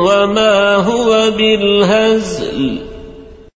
وما هو بالهزل.